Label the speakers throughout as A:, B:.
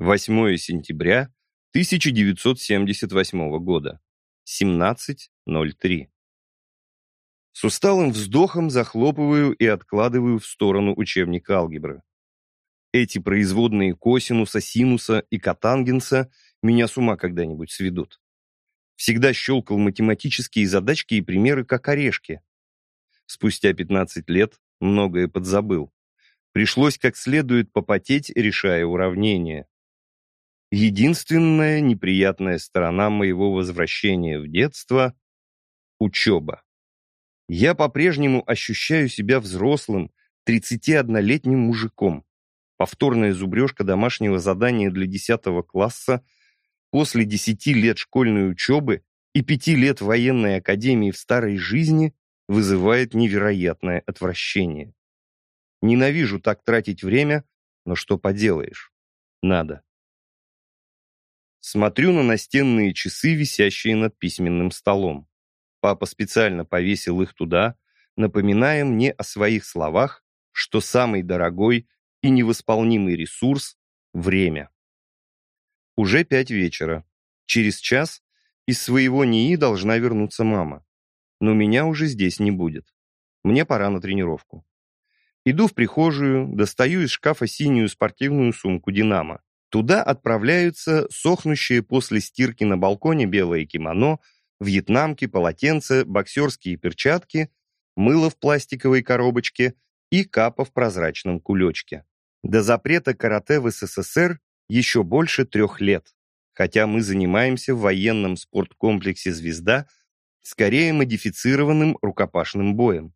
A: 8 сентября 1978 года. 17.03. С усталым вздохом захлопываю и откладываю в сторону учебник алгебры. Эти производные косинуса, синуса и котангенса меня с ума когда-нибудь сведут. Всегда щелкал математические задачки и примеры как орешки. Спустя 15 лет многое подзабыл. Пришлось как следует попотеть, решая уравнения. Единственная неприятная сторона моего возвращения в детство — учеба. Я по-прежнему ощущаю себя взрослым, 31-летним мужиком. Повторная зубрежка домашнего задания для 10 класса после 10 лет школьной учебы и 5 лет военной академии в старой жизни вызывает невероятное отвращение. Ненавижу так тратить время, но что поделаешь? Надо. Смотрю на настенные часы, висящие над письменным столом. Папа специально повесил их туда, напоминая мне о своих словах, что самый дорогой и невосполнимый ресурс — время. Уже пять вечера. Через час из своего НИИ должна вернуться мама. Но меня уже здесь не будет. Мне пора на тренировку. Иду в прихожую, достаю из шкафа синюю спортивную сумку «Динамо». Туда отправляются сохнущие после стирки на балконе белое кимоно, вьетнамки, полотенце, боксерские перчатки, мыло в пластиковой коробочке и капа в прозрачном кулечке. До запрета карате в СССР еще больше трех лет, хотя мы занимаемся в военном спорткомплексе «Звезда» скорее модифицированным рукопашным боем.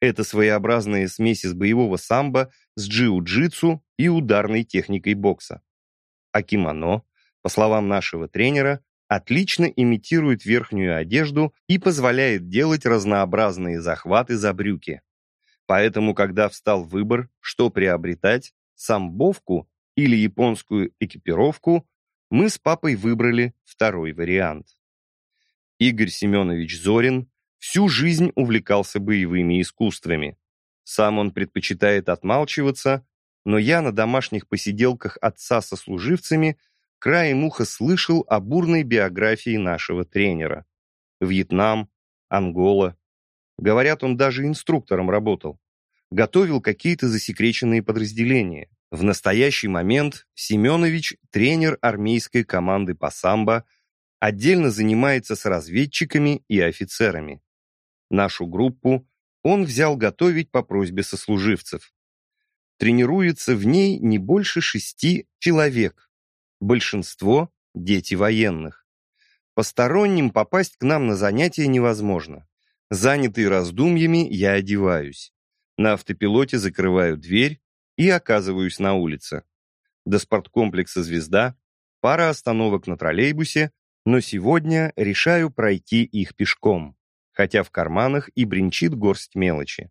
A: Это своеобразная смесь из боевого самбо с джиу-джитсу и ударной техникой бокса. А кимоно, по словам нашего тренера, отлично имитирует верхнюю одежду и позволяет делать разнообразные захваты за брюки. Поэтому, когда встал выбор, что приобретать, самбовку или японскую экипировку, мы с папой выбрали второй вариант. Игорь Семенович Зорин всю жизнь увлекался боевыми искусствами. Сам он предпочитает отмалчиваться, но я на домашних посиделках отца со служивцами краем уха слышал о бурной биографии нашего тренера. Вьетнам, Ангола. Говорят, он даже инструктором работал. Готовил какие-то засекреченные подразделения. В настоящий момент Семенович – тренер армейской команды по самбо, отдельно занимается с разведчиками и офицерами. Нашу группу он взял готовить по просьбе сослуживцев. Тренируется в ней не больше шести человек. Большинство – дети военных. Посторонним попасть к нам на занятия невозможно. Занятый раздумьями, я одеваюсь. На автопилоте закрываю дверь и оказываюсь на улице. До спорткомплекса «Звезда» пара остановок на троллейбусе, но сегодня решаю пройти их пешком хотя в карманах и бренчит горсть мелочи.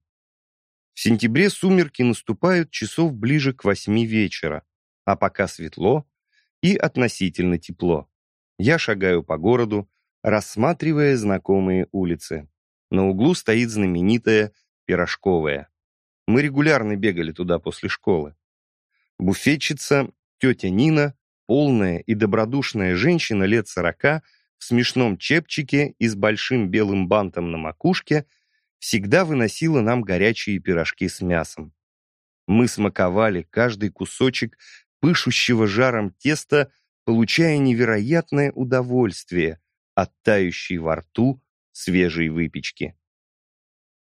A: В сентябре сумерки наступают часов ближе к восьми вечера, а пока светло и относительно тепло. Я шагаю по городу, рассматривая знакомые улицы. На углу стоит знаменитая Пирожковая. Мы регулярно бегали туда после школы. Буфетчица, тетя Нина, полная и добродушная женщина лет сорока, в смешном чепчике и с большим белым бантом на макушке всегда выносила нам горячие пирожки с мясом. Мы смаковали каждый кусочек пышущего жаром теста, получая невероятное удовольствие от тающей во рту свежей выпечки.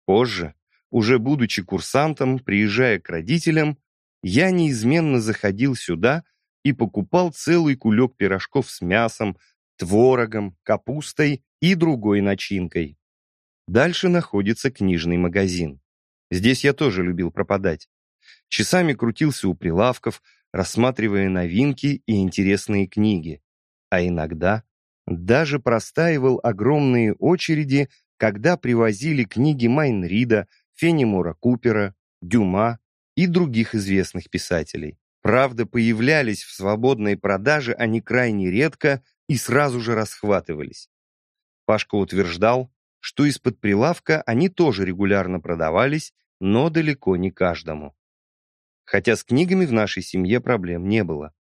A: Позже, уже будучи курсантом, приезжая к родителям, я неизменно заходил сюда и покупал целый кулек пирожков с мясом, творогом, капустой и другой начинкой. Дальше находится книжный магазин. Здесь я тоже любил пропадать. Часами крутился у прилавков, рассматривая новинки и интересные книги. А иногда даже простаивал огромные очереди, когда привозили книги Майнрида, Фенимора Купера, Дюма и других известных писателей. Правда, появлялись в свободной продаже они крайне редко и сразу же расхватывались. Пашка утверждал, что из-под прилавка они тоже регулярно продавались, но далеко не каждому. Хотя с книгами в нашей семье проблем не было.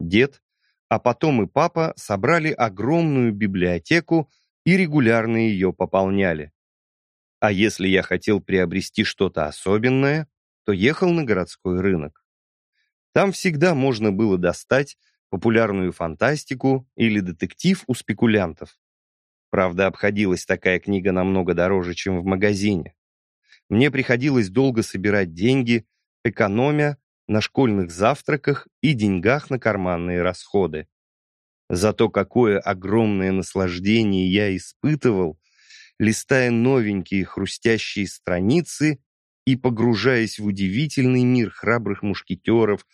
A: Дед, а потом и папа собрали огромную библиотеку и регулярно ее пополняли. А если я хотел приобрести что-то особенное, то ехал на городской рынок. Там всегда можно было достать популярную фантастику или детектив у спекулянтов. Правда, обходилась такая книга намного дороже, чем в магазине. Мне приходилось долго собирать деньги, экономя на школьных завтраках и деньгах на карманные расходы. Зато какое огромное наслаждение я испытывал, листая новенькие хрустящие страницы и погружаясь в удивительный мир храбрых мушкетеров,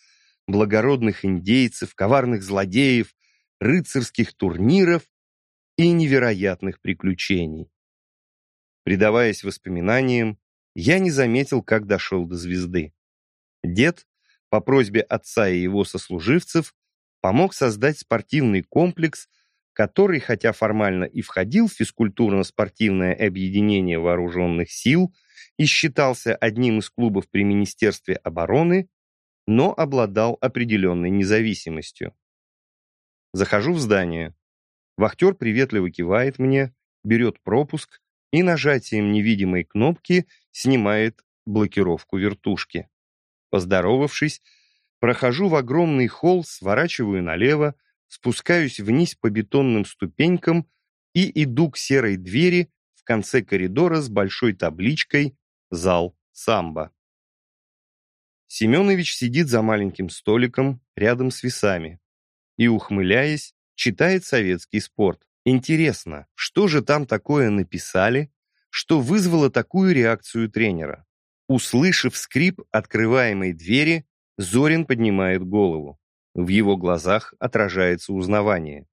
A: благородных индейцев, коварных злодеев, рыцарских турниров и невероятных приключений. Предаваясь воспоминаниям, я не заметил, как дошел до звезды. Дед, по просьбе отца и его сослуживцев, помог создать спортивный комплекс, который, хотя формально и входил в физкультурно-спортивное объединение вооруженных сил и считался одним из клубов при Министерстве обороны, но обладал определенной независимостью. Захожу в здание. Вахтер приветливо кивает мне, берет пропуск и нажатием невидимой кнопки снимает блокировку вертушки. Поздоровавшись, прохожу в огромный холл, сворачиваю налево, спускаюсь вниз по бетонным ступенькам и иду к серой двери в конце коридора с большой табличкой «Зал самбо». Семенович сидит за маленьким столиком рядом с весами и, ухмыляясь, читает советский спорт. Интересно, что же там такое написали, что вызвало такую реакцию тренера? Услышав скрип открываемой двери, Зорин поднимает голову. В его глазах отражается узнавание.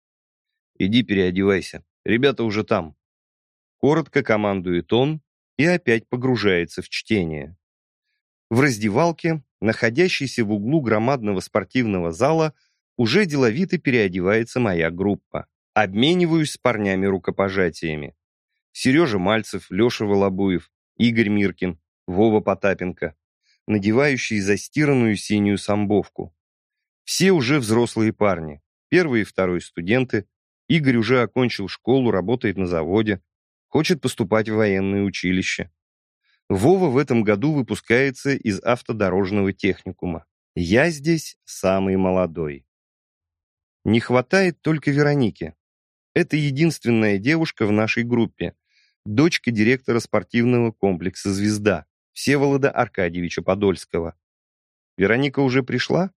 A: «Иди переодевайся, ребята уже там». Коротко командует он и опять погружается в чтение. В раздевалке, находящейся в углу громадного спортивного зала, уже деловито переодевается моя группа. Обмениваюсь с парнями рукопожатиями. Сережа Мальцев, Леша Волобуев, Игорь Миркин, Вова Потапенко, надевающие застиранную синюю самбовку. Все уже взрослые парни, первый и второй студенты. Игорь уже окончил школу, работает на заводе, хочет поступать в военное училище. Вова в этом году выпускается из автодорожного техникума. Я здесь самый молодой. Не хватает только Вероники. Это единственная девушка в нашей группе, дочка директора спортивного комплекса «Звезда» Всеволода Аркадьевича Подольского. Вероника уже пришла?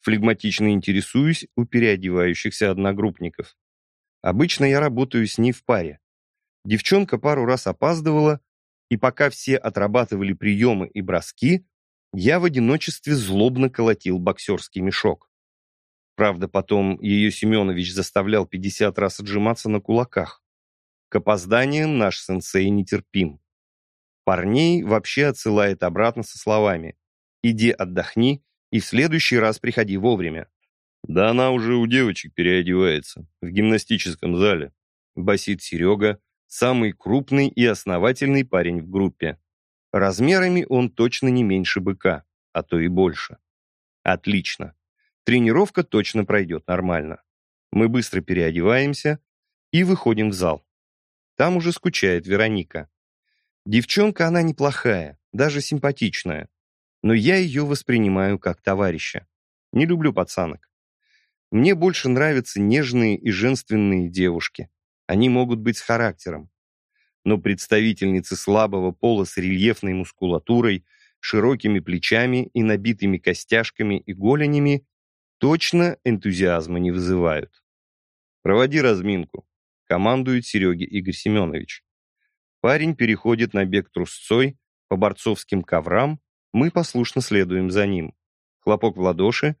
A: Флегматично интересуюсь у переодевающихся одногруппников. Обычно я работаю с ней в паре. Девчонка пару раз опаздывала, и пока все отрабатывали приемы и броски, я в одиночестве злобно колотил боксерский мешок. Правда, потом ее Семенович заставлял 50 раз отжиматься на кулаках. К опозданиям наш сенсей нетерпим. Парней вообще отсылает обратно со словами «Иди отдохни и в следующий раз приходи вовремя». «Да она уже у девочек переодевается, в гимнастическом зале», басит Серега, самый крупный и основательный парень в группе. Размерами он точно не меньше быка, а то и больше. Отлично. Тренировка точно пройдет нормально. Мы быстро переодеваемся и выходим в зал. Там уже скучает Вероника. Девчонка она неплохая, даже симпатичная. Но я ее воспринимаю как товарища. Не люблю пацанок. Мне больше нравятся нежные и женственные девушки. Они могут быть с характером. Но представительницы слабого пола с рельефной мускулатурой, широкими плечами и набитыми костяшками и голенями точно энтузиазма не вызывают. «Проводи разминку», — командует Сереге Игорь Семенович. Парень переходит на бег трусцой по борцовским коврам, мы послушно следуем за ним. Хлопок в ладоши,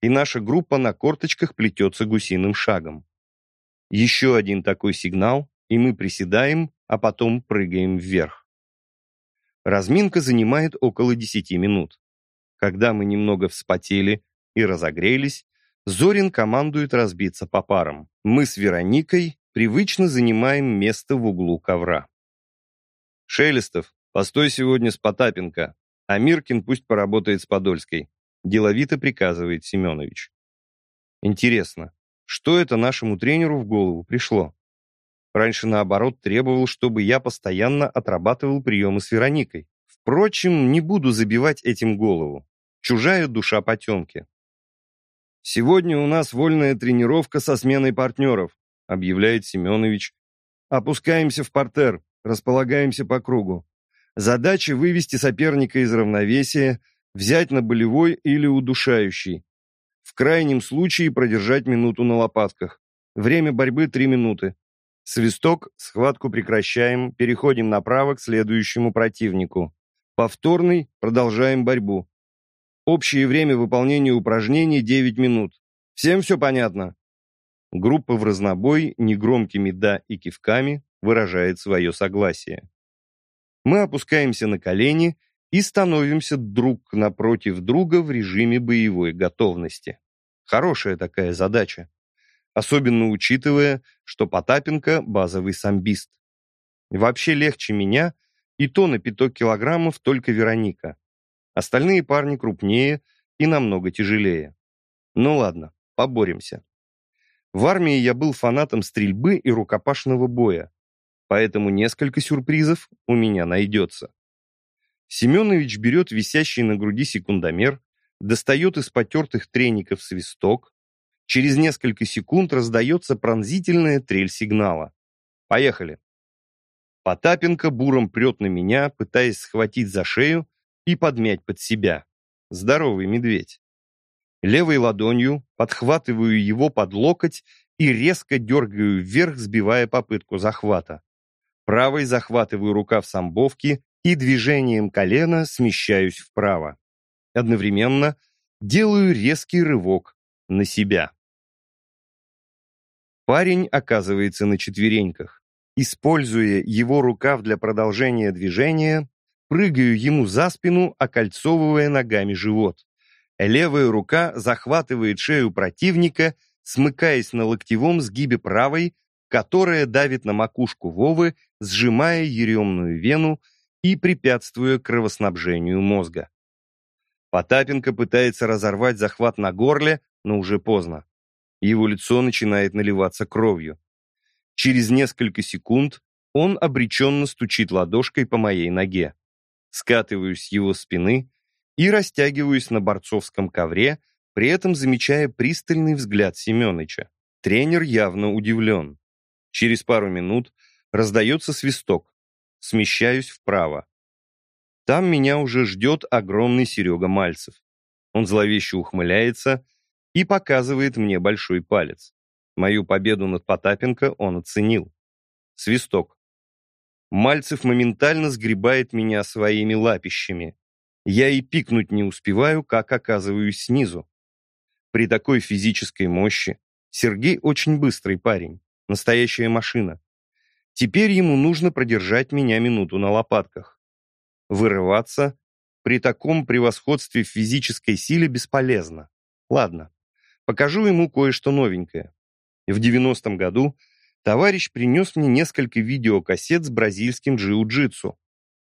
A: и наша группа на корточках плетется гусиным шагом. Еще один такой сигнал, и мы приседаем, а потом прыгаем вверх. Разминка занимает около 10 минут. Когда мы немного вспотели и разогрелись, Зорин командует разбиться по парам. Мы с Вероникой привычно занимаем место в углу ковра. «Шелестов, постой сегодня с Потапенко, а Миркин пусть поработает с Подольской», деловито приказывает Семенович. Интересно, что это нашему тренеру в голову пришло? Раньше, наоборот, требовал, чтобы я постоянно отрабатывал приемы с Вероникой. Впрочем, не буду забивать этим голову. Чужая душа потемки. «Сегодня у нас вольная тренировка со сменой партнеров», объявляет Семенович. «Опускаемся в портер, располагаемся по кругу. Задача вывести соперника из равновесия, взять на болевой или удушающий. В крайнем случае продержать минуту на лопатках. Время борьбы 3 минуты. Свисток, схватку прекращаем, переходим направо к следующему противнику. Повторный, продолжаем борьбу. Общее время выполнения упражнений 9 минут. Всем все понятно? Группа в разнобой негромкими «да» и кивками выражает свое согласие. Мы опускаемся на колени и становимся друг напротив друга в режиме боевой готовности. Хорошая такая задача особенно учитывая, что Потапенко – базовый самбист. Вообще легче меня, и то на пяток килограммов только Вероника. Остальные парни крупнее и намного тяжелее. Ну ладно, поборемся. В армии я был фанатом стрельбы и рукопашного боя, поэтому несколько сюрпризов у меня найдется. Семенович берет висящий на груди секундомер, достает из потертых треников свисток, Через несколько секунд раздается пронзительная трель сигнала. Поехали. Потапенко буром прет на меня, пытаясь схватить за шею и подмять под себя. Здоровый медведь. Левой ладонью подхватываю его под локоть и резко дергаю вверх, сбивая попытку захвата. Правой захватываю рукав самбовки и движением колена смещаюсь вправо. Одновременно делаю резкий рывок на себя. Парень оказывается на четвереньках. Используя его рукав для продолжения движения, прыгаю ему за спину, окольцовывая ногами живот. Левая рука захватывает шею противника, смыкаясь на локтевом сгибе правой, которая давит на макушку Вовы, сжимая еремную вену и препятствуя кровоснабжению мозга. Потапенко пытается разорвать захват на горле, но уже поздно. Его лицо начинает наливаться кровью. Через несколько секунд он обреченно стучит ладошкой по моей ноге. Скатываюсь с его спины и растягиваюсь на борцовском ковре, при этом замечая пристальный взгляд Семеныча. Тренер явно удивлен. Через пару минут раздается свисток. Смещаюсь вправо. Там меня уже ждет огромный Серега Мальцев. Он зловеще ухмыляется и показывает мне большой палец. Мою победу над Потапенко он оценил. Свисток. Мальцев моментально сгребает меня своими лапищами. Я и пикнуть не успеваю, как оказываюсь снизу. При такой физической мощи Сергей очень быстрый парень, настоящая машина. Теперь ему нужно продержать меня минуту на лопатках. Вырываться при таком превосходстве в физической силе бесполезно. Ладно, Покажу ему кое-что новенькое. В 90-м году товарищ принес мне несколько видеокассет с бразильским джиу-джитсу.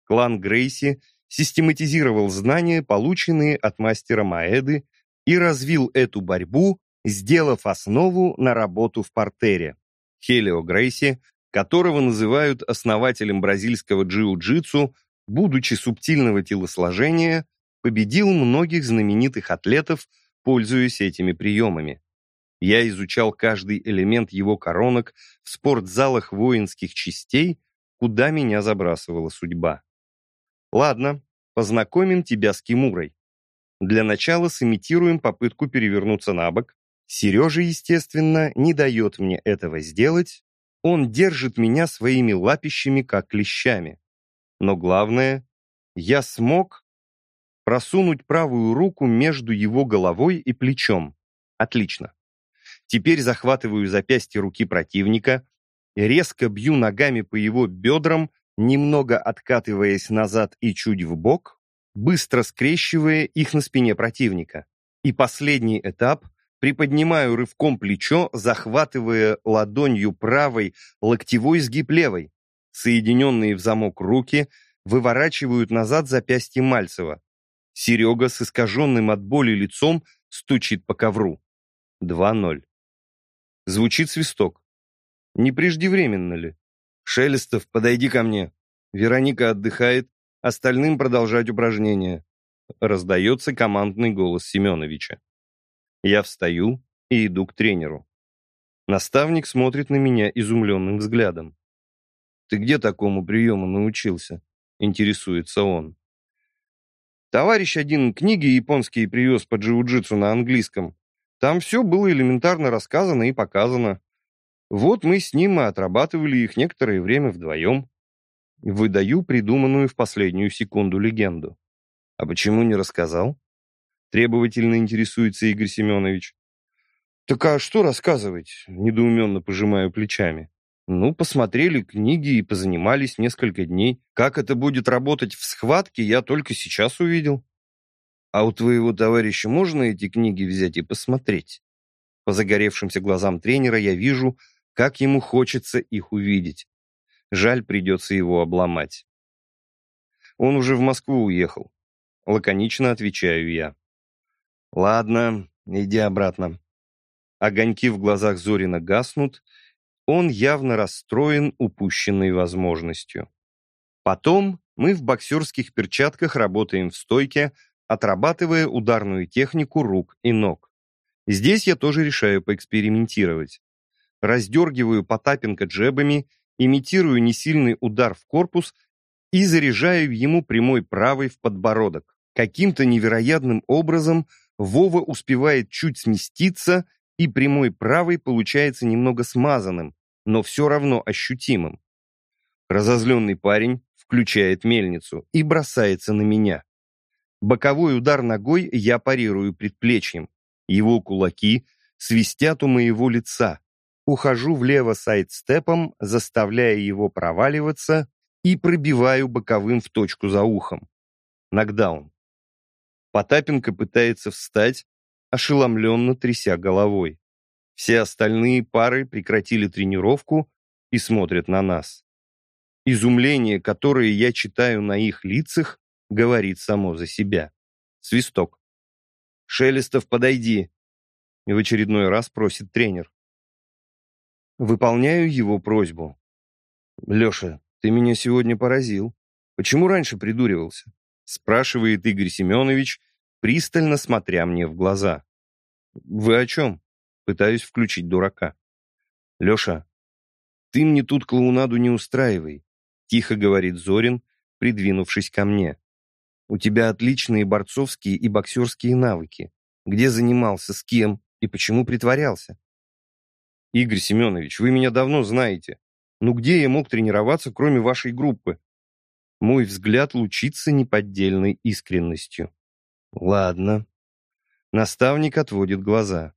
A: Клан Грейси систематизировал знания, полученные от мастера Маэды, и развил эту борьбу, сделав основу на работу в портере. Хелио Грейси, которого называют основателем бразильского джиу-джитсу, будучи субтильного телосложения, победил многих знаменитых атлетов пользуясь этими приемами. Я изучал каждый элемент его коронок в спортзалах воинских частей, куда меня забрасывала судьба. Ладно, познакомим тебя с Кимурой. Для начала сымитируем попытку перевернуться на бок. Сережа, естественно, не дает мне этого сделать. Он держит меня своими лапищами, как клещами. Но главное, я смог просунуть правую руку между его головой и плечом. Отлично. Теперь захватываю запястье руки противника, резко бью ногами по его бедрам, немного откатываясь назад и чуть в бок, быстро скрещивая их на спине противника. И последний этап приподнимаю рывком плечо, захватывая ладонью правой локтевой сгиб левой. Соединенные в замок руки выворачивают назад запястье Мальцева. Серега с искаженным от боли лицом стучит по ковру. 2-0. Звучит свисток. Не преждевременно ли? Шелестов, подойди ко мне. Вероника отдыхает, остальным продолжать упражнения. Раздается командный голос Семеновича. Я встаю и иду к тренеру. Наставник смотрит на меня изумленным взглядом. «Ты где такому приему научился?» — интересуется он. Товарищ один книги японские привез по джиу-джитсу на английском. Там все было элементарно рассказано и показано. Вот мы с ним и отрабатывали их некоторое время вдвоем. Выдаю придуманную в последнюю секунду легенду. А почему не рассказал? Требовательно интересуется Игорь Семенович. Так а что рассказывать? Недоуменно пожимаю плечами. Ну, посмотрели книги и позанимались несколько дней. Как это будет работать в схватке, я только сейчас увидел. А у твоего товарища можно эти книги взять и посмотреть? По загоревшимся глазам тренера я вижу, как ему хочется их увидеть. Жаль, придется его обломать. Он уже в Москву уехал. Лаконично отвечаю я. Ладно, иди обратно. Огоньки в глазах Зорина гаснут, он явно расстроен упущенной возможностью. Потом мы в боксерских перчатках работаем в стойке, отрабатывая ударную технику рук и ног. Здесь я тоже решаю поэкспериментировать. Раздергиваю Потапенко джебами, имитирую несильный удар в корпус и заряжаю ему прямой правой в подбородок. Каким-то невероятным образом Вова успевает чуть сместиться, и прямой правой получается немного смазанным, но все равно ощутимым. Разозленный парень включает мельницу и бросается на меня. Боковой удар ногой я парирую предплечьем. Его кулаки свистят у моего лица. Ухожу влево сайдстепом, заставляя его проваливаться и пробиваю боковым в точку за ухом. Нокдаун. Потапенко пытается встать, ошеломленно тряся головой. Все остальные пары прекратили тренировку и смотрят на нас. Изумление, которое я читаю на их лицах, говорит само за себя. Свисток. «Шелестов, подойди!» В очередной раз просит тренер. Выполняю его просьбу. «Леша, ты меня сегодня поразил. Почему раньше придуривался?» Спрашивает Игорь Семенович, пристально смотря мне в глаза. «Вы о чем?» Пытаюсь включить дурака. «Леша, ты мне тут клоунаду не устраивай», тихо говорит Зорин, придвинувшись ко мне. «У тебя отличные борцовские и боксерские навыки. Где занимался, с кем и почему притворялся?» «Игорь Семенович, вы меня давно знаете. Ну где я мог тренироваться, кроме вашей группы?» Мой взгляд лучится неподдельной искренностью. «Ладно». Наставник отводит глаза.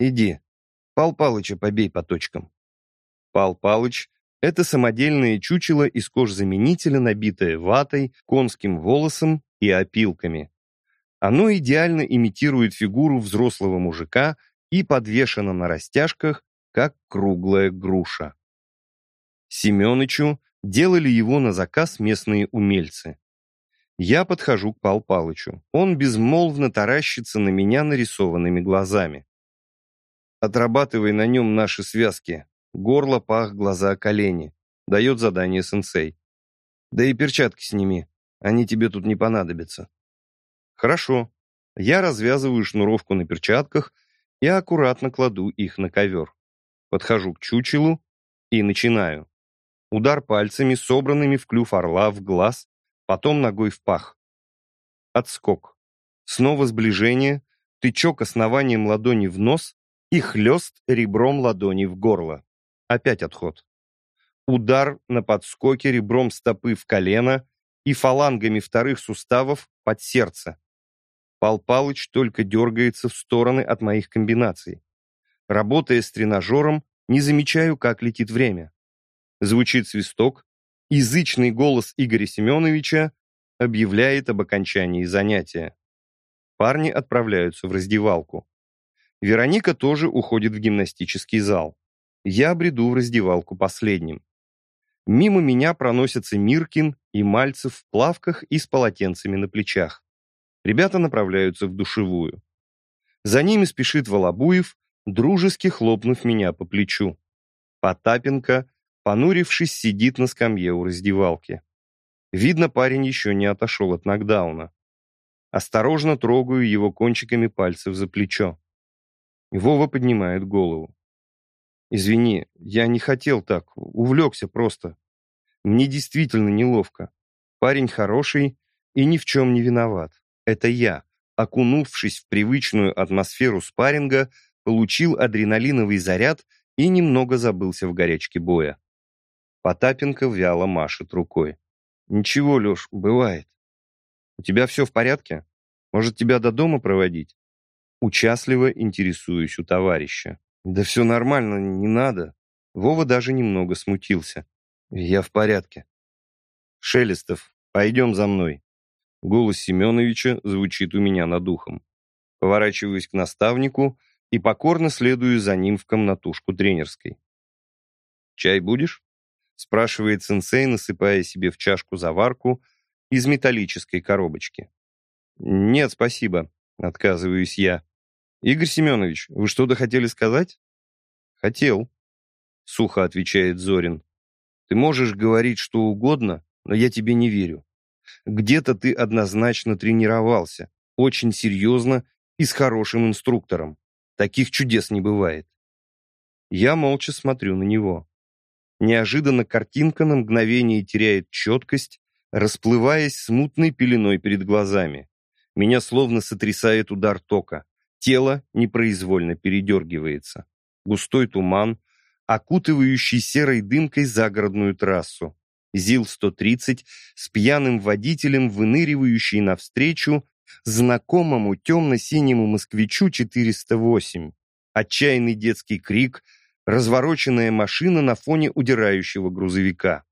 A: Иди, Пал Палыча побей по точкам. Пал Палыч — это самодельное чучело из кожзаменителя, набитое ватой, конским волосом и опилками. Оно идеально имитирует фигуру взрослого мужика и подвешено на растяжках, как круглая груша. Семёнычу делали его на заказ местные умельцы. Я подхожу к Пал Палычу. Он безмолвно таращится на меня нарисованными глазами. Отрабатывай на нем наши связки. Горло, пах, глаза, колени. Дает задание сенсей. Да и перчатки сними. Они тебе тут не понадобятся. Хорошо. Я развязываю шнуровку на перчатках и аккуратно кладу их на ковер. Подхожу к чучелу и начинаю. Удар пальцами, собранными в клюв орла, в глаз, потом ногой в пах. Отскок. Снова сближение, тычок основанием ладони в нос и хлест ребром ладони в горло. Опять отход. Удар на подскоке ребром стопы в колено и фалангами вторых суставов под сердце. Пал Палыч только дергается в стороны от моих комбинаций. Работая с тренажером, не замечаю, как летит время. Звучит свисток, язычный голос Игоря Семеновича объявляет об окончании занятия. Парни отправляются в раздевалку. Вероника тоже уходит в гимнастический зал. Я бреду в раздевалку последним. Мимо меня проносятся Миркин и Мальцев в плавках и с полотенцами на плечах. Ребята направляются в душевую. За ними спешит Волобуев, дружески хлопнув меня по плечу. Потапенко, понурившись, сидит на скамье у раздевалки. Видно, парень еще не отошел от нокдауна. Осторожно трогаю его кончиками пальцев за плечо. Вова поднимает голову. «Извини, я не хотел так, увлекся просто. Мне действительно неловко. Парень хороший и ни в чем не виноват. Это я, окунувшись в привычную атмосферу спарринга, получил адреналиновый заряд и немного забылся в горячке боя. Потапенко вяло машет рукой. «Ничего, Леш, бывает. У тебя все в порядке? Может, тебя до дома проводить?» Участливо интересуюсь у товарища. «Да все нормально, не надо». Вова даже немного смутился. «Я в порядке». «Шелестов, пойдем за мной». Голос Семеновича звучит у меня над ухом. Поворачиваюсь к наставнику и покорно следую за ним в комнатушку тренерской. «Чай будешь?» спрашивает сенсей, насыпая себе в чашку заварку из металлической коробочки. «Нет, спасибо», — отказываюсь я. «Игорь Семенович, вы что-то хотели сказать?» «Хотел», — сухо отвечает Зорин. «Ты можешь говорить что угодно, но я тебе не верю. Где-то ты однозначно тренировался, очень серьезно и с хорошим инструктором. Таких чудес не бывает». Я молча смотрю на него. Неожиданно картинка на мгновение теряет четкость, расплываясь смутной пеленой перед глазами. Меня словно сотрясает удар тока. Тело непроизвольно передергивается. Густой туман, окутывающий серой дымкой загородную трассу. ЗИЛ-130 с пьяным водителем, выныривающий навстречу знакомому темно-синему москвичу 408. Отчаянный детский крик — развороченная машина на фоне удирающего грузовика.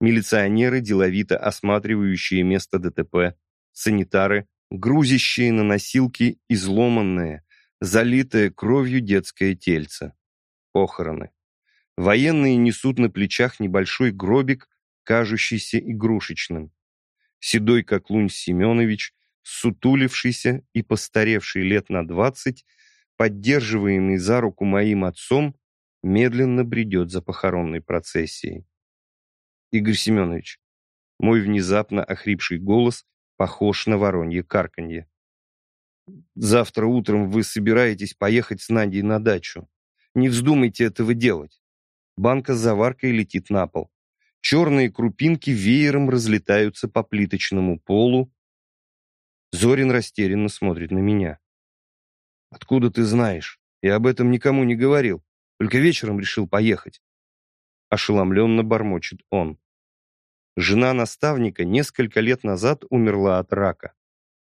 A: Милиционеры, деловито осматривающие место ДТП, санитары, грузящие на носилки изломанное, залитое кровью детское тельце. Похороны. Военные несут на плечах небольшой гробик, кажущийся игрушечным. Седой, как лунь Семенович, сутулившийся и постаревший лет на двадцать, поддерживаемый за руку моим отцом, медленно бредет за похоронной процессией. Игорь Семенович, мой внезапно охрипший голос похож на воронье карканье. Завтра утром вы собираетесь поехать с Надей на дачу. Не вздумайте этого делать. Банка с заваркой летит на пол. Черные крупинки веером разлетаются по плиточному полу. Зорин растерянно смотрит на меня. «Откуда ты знаешь? Я об этом никому не говорил. Только вечером решил поехать». Ошеломленно бормочет он. Жена наставника несколько лет назад умерла от рака.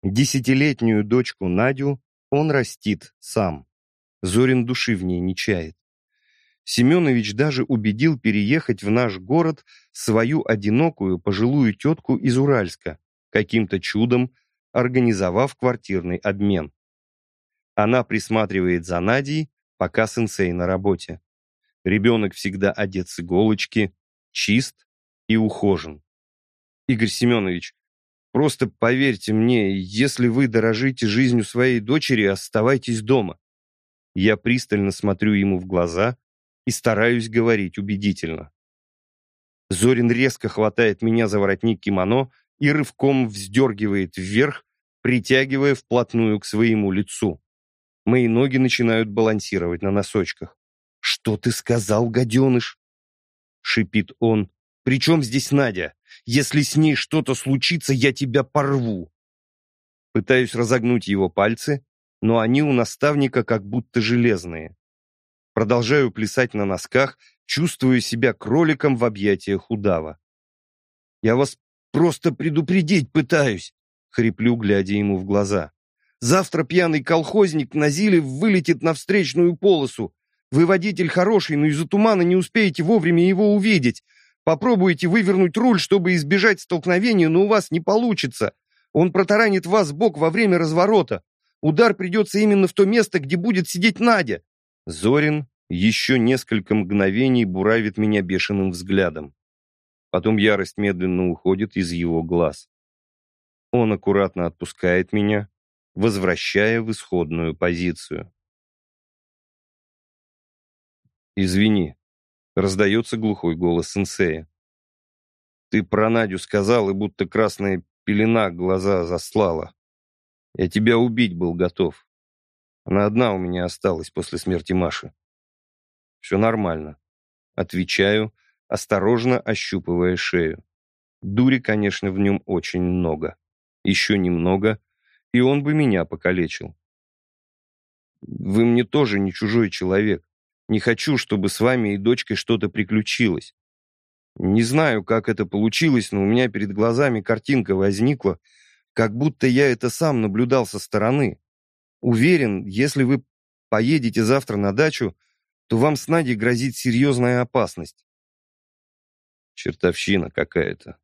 A: Десятилетнюю дочку Надю он растит сам. Зорин души в ней не чает. Семенович даже убедил переехать в наш город свою одинокую пожилую тетку из Уральска, каким-то чудом организовав квартирный обмен. Она присматривает за Надей, пока сенсей на работе. Ребенок всегда одет с иголочки, чист и ухожен. Игорь Семенович, просто поверьте мне, если вы дорожите жизнью своей дочери, оставайтесь дома. Я пристально смотрю ему в глаза и стараюсь говорить убедительно. Зорин резко хватает меня за воротник кимоно и рывком вздергивает вверх, притягивая вплотную к своему лицу. Мои ноги начинают балансировать на носочках. «Что ты сказал, гаденыш?» Шипит он. «При чем здесь Надя? Если с ней что-то случится, я тебя порву!» Пытаюсь разогнуть его пальцы, но они у наставника как будто железные. Продолжаю плясать на носках, чувствую себя кроликом в объятиях удава. «Я вас просто предупредить пытаюсь!» — хриплю, глядя ему в глаза. Завтра пьяный колхозник на Зиле вылетит на встречную полосу. Вы водитель хороший, но из-за тумана не успеете вовремя его увидеть. Попробуйте вывернуть руль, чтобы избежать столкновения, но у вас не получится. Он протаранит вас бок во время разворота. Удар придется именно в то место, где будет сидеть Надя. Зорин еще несколько мгновений буравит меня бешеным взглядом. Потом ярость медленно уходит из его глаз. Он аккуратно отпускает меня, возвращая в исходную позицию. Извини. Раздается глухой голос сенсея. Ты про Надю сказал, и будто красная пелена глаза заслала. Я тебя убить был готов. Она одна у меня осталась после смерти Маши. Все нормально. Отвечаю, осторожно ощупывая шею. Дури, конечно, в нем очень много. Еще немного, и он бы меня покалечил. Вы мне тоже не чужой человек. Не хочу, чтобы с вами и дочкой что-то приключилось. Не знаю, как это получилось, но у меня перед глазами картинка возникла, как будто я это сам наблюдал со стороны. Уверен, если вы поедете завтра на дачу, то вам с Надей грозит серьезная опасность. Чертовщина какая-то.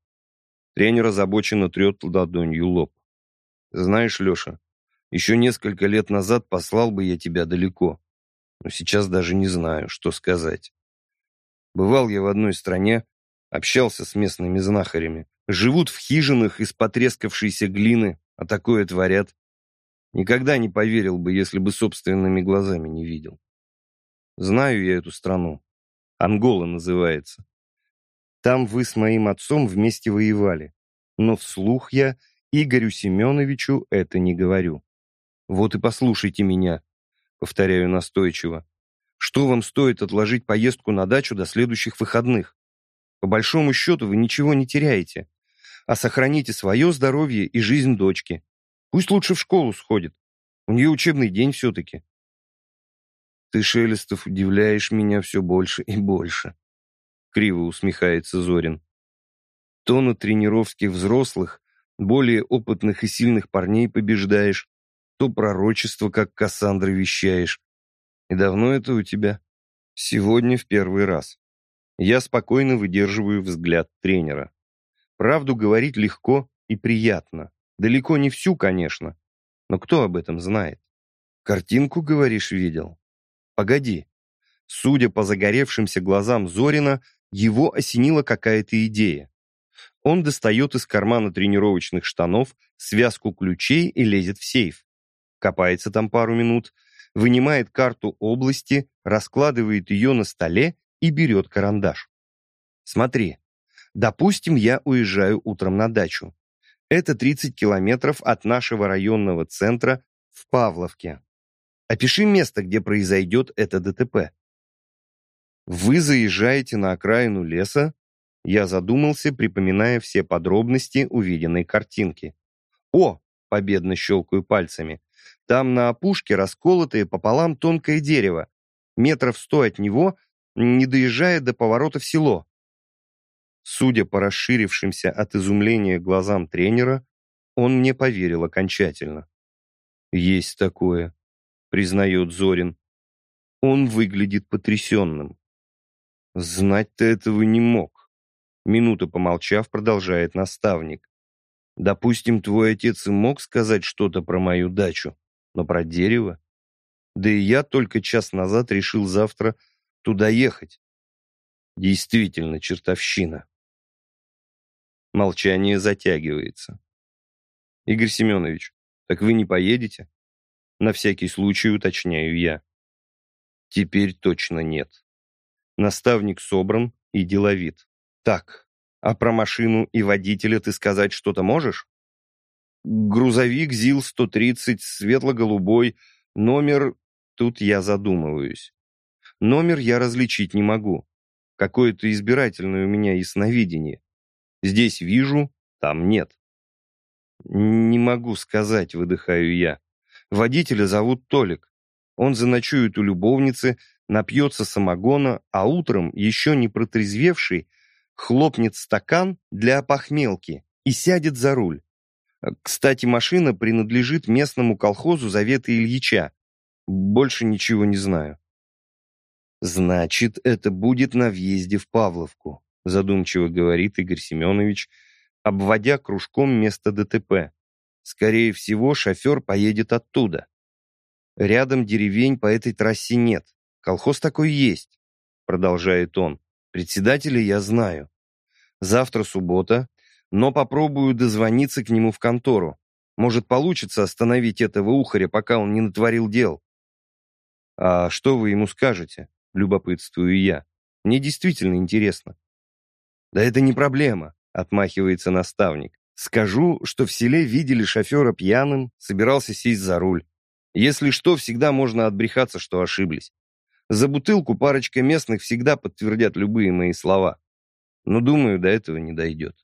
A: Тренер озабоченно трет ладонью лоб. Знаешь, Леша, еще несколько лет назад послал бы я тебя далеко, но сейчас даже не знаю, что сказать. Бывал я в одной стране, общался с местными знахарями. Живут в хижинах из потрескавшейся глины, а такое творят. Никогда не поверил бы, если бы собственными глазами не видел. Знаю я эту страну. Ангола называется. Там вы с моим отцом вместе воевали. Но вслух я Игорю Семеновичу это не говорю. Вот и послушайте меня, повторяю настойчиво. Что вам стоит отложить поездку на дачу до следующих выходных? По большому счету вы ничего не теряете, а сохраните свое здоровье и жизнь дочки. Пусть лучше в школу сходит. У нее учебный день все-таки. Ты, Шелестов, удивляешь меня все больше и больше. Криво усмехается Зорин. То на тренировке взрослых, более опытных и сильных парней побеждаешь, то пророчество, как Кассандра, вещаешь. И давно это у тебя? Сегодня в первый раз. Я спокойно выдерживаю взгляд тренера. Правду говорить легко и приятно. Далеко не всю, конечно. Но кто об этом знает? Картинку, говоришь, видел? Погоди. Судя по загоревшимся глазам Зорина, его осенила какая-то идея. Он достает из кармана тренировочных штанов связку ключей и лезет в сейф. Копается там пару минут, вынимает карту области, раскладывает ее на столе и берет карандаш. Смотри, допустим, я уезжаю утром на дачу. Это 30 километров от нашего районного центра в Павловке. Опиши место, где произойдет это ДТП. Вы заезжаете на окраину леса. Я задумался, припоминая все подробности увиденной картинки. О, победно щелкаю пальцами. Там на опушке расколотое пополам тонкое дерево. Метров сто от него, не доезжая до поворота в село. Судя по расширившимся от изумления глазам тренера, он мне поверил окончательно. «Есть такое», — признает Зорин. Он выглядит потрясенным. Знать ты этого не мог. Минуту помолчав, продолжает наставник. Допустим, твой отец и мог сказать что-то про мою дачу, но про дерево? Да и я только час назад решил завтра туда ехать. Действительно, чертовщина. Молчание затягивается. Игорь Семенович, так вы не поедете? На всякий случай уточняю я. Теперь точно нет. Наставник собран и деловит. Так, а про машину и водителя ты сказать что-то можешь? Грузовик ЗИЛ-130, светло-голубой, номер... Тут я задумываюсь. Номер я различить не могу. Какое-то избирательное у меня ясновидение. Здесь вижу, там нет. Не могу сказать, выдыхаю я. Водителя зовут Толик. Он заночует у любовницы, напьется самогона, а утром, еще не протрезвевший, хлопнет стакан для опохмелки и сядет за руль. Кстати, машина принадлежит местному колхозу Завета Ильича. Больше ничего не знаю. Значит, это будет на въезде в Павловку, задумчиво говорит Игорь Семенович, обводя кружком место ДТП. Скорее всего, шофер поедет оттуда. Рядом деревень по этой трассе нет. Колхоз такой есть, продолжает он. Председателя я знаю. Завтра суббота, но попробую дозвониться к нему в контору. Может, получится остановить этого ухаря, пока он не натворил дел. А что вы ему скажете? любопытствую я. Мне действительно интересно. Да это не проблема, отмахивается наставник. Скажу, что в селе видели шофера пьяным, собирался сесть за руль. Если что, всегда можно отбрехаться, что ошиблись. За бутылку парочка местных всегда подтвердят любые мои слова. Но, думаю, до этого не дойдет.